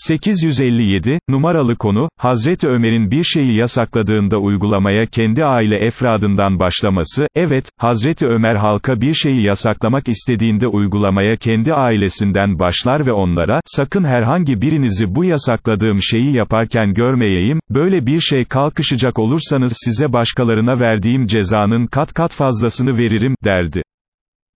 857, numaralı konu, Hazreti Ömer'in bir şeyi yasakladığında uygulamaya kendi aile efradından başlaması, evet, Hazreti Ömer halka bir şeyi yasaklamak istediğinde uygulamaya kendi ailesinden başlar ve onlara, sakın herhangi birinizi bu yasakladığım şeyi yaparken görmeyeyim, böyle bir şey kalkışacak olursanız size başkalarına verdiğim cezanın kat kat fazlasını veririm, derdi.